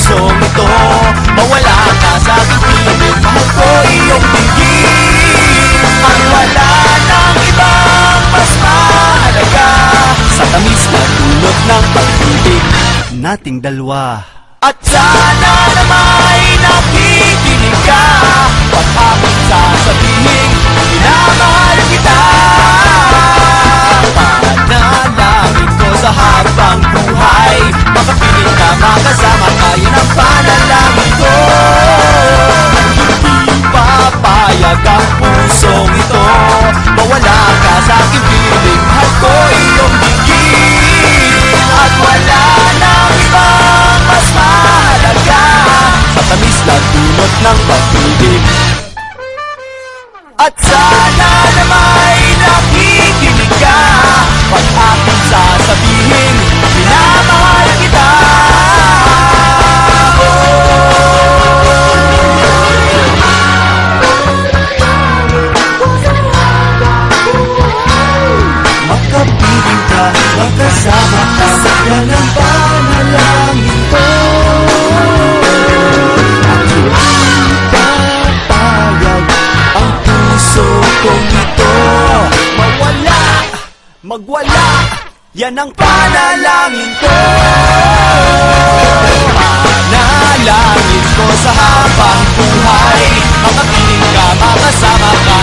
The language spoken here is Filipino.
pusong ito Mawala ka sa aking pilit Mahal ko iyong tingin At wala ng ibang mas mahalaga. Sa tamis na tulot ng pag-ibig Nating dalawa. At sana na may napakalaga sa aking piling, mahal ko iyong higit At wala nang ibang mas mahalaga. Sa tamis na dulot ng pag-ibig. At sana na may nakikinig ka. Pag aking sasabihin, magwala Yan ang panalangin ko. Panalangin ko sa habang buhay. Makapiling ka, makasama ka